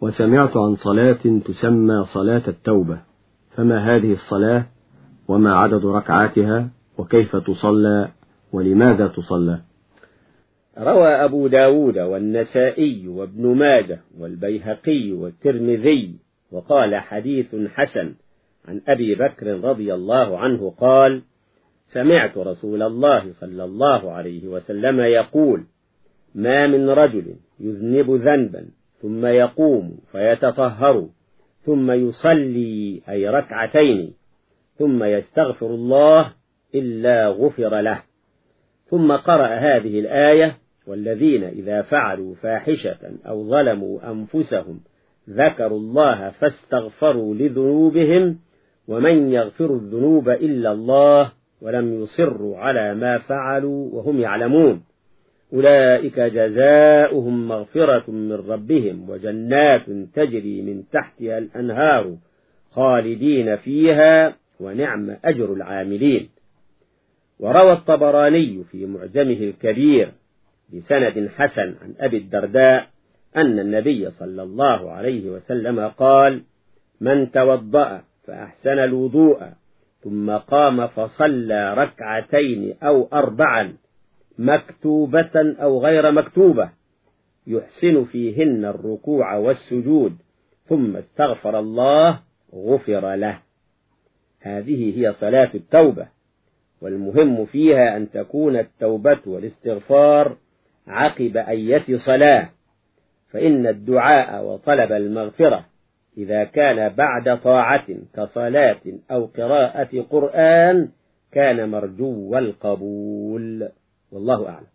وسمعت عن صلاة تسمى صلاة التوبة فما هذه الصلاة؟ وما عدد ركعاتها؟ وكيف تصلى؟ ولماذا تصلى؟ روى أبو داود والنسائي وابن ماجه والبيهقي والترمذي وقال حديث حسن عن أبي بكر رضي الله عنه قال سمعت رسول الله صلى الله عليه وسلم يقول ما من رجل يذنب ذنبا ثم يقوم فيتطهر ثم يصلي أي ركعتين ثم يستغفر الله إلا غفر له. ثم قرأ هذه الآية والذين إذا فعلوا فاحشة أو ظلموا أنفسهم ذكروا الله فاستغفروا لذنوبهم ومن يغفر الذنوب إلا الله ولم يصروا على ما فعلوا وهم يعلمون. أولئك جزاؤهم مغفرة من ربهم وجنات تجري من تحتها الأنهار خالدين فيها ونعم أجر العاملين. وروى الطبراني في معجمه الكبير بسند حسن عن أبي الدرداء أن النبي صلى الله عليه وسلم قال من توضأ فأحسن الوضوء ثم قام فصلى ركعتين أو أربعا مكتوبة أو غير مكتوبة. يحسن فيهن الركوع والسجود. ثم استغفر الله غفر له. هذه هي صلاة التوبة. والمهم فيها أن تكون التوبة والاستغفار عقب أية صلاة. فإن الدعاء وطلب المغفرة إذا كان بعد طاعة كصلاة أو قراءة قرآن كان مرجو القبول. والله أعلم.